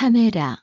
카메라.